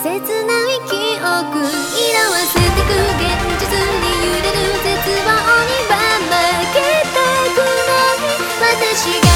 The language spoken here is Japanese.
切ない記憶色褪せてく現実に揺れる絶望にばまけたくない私が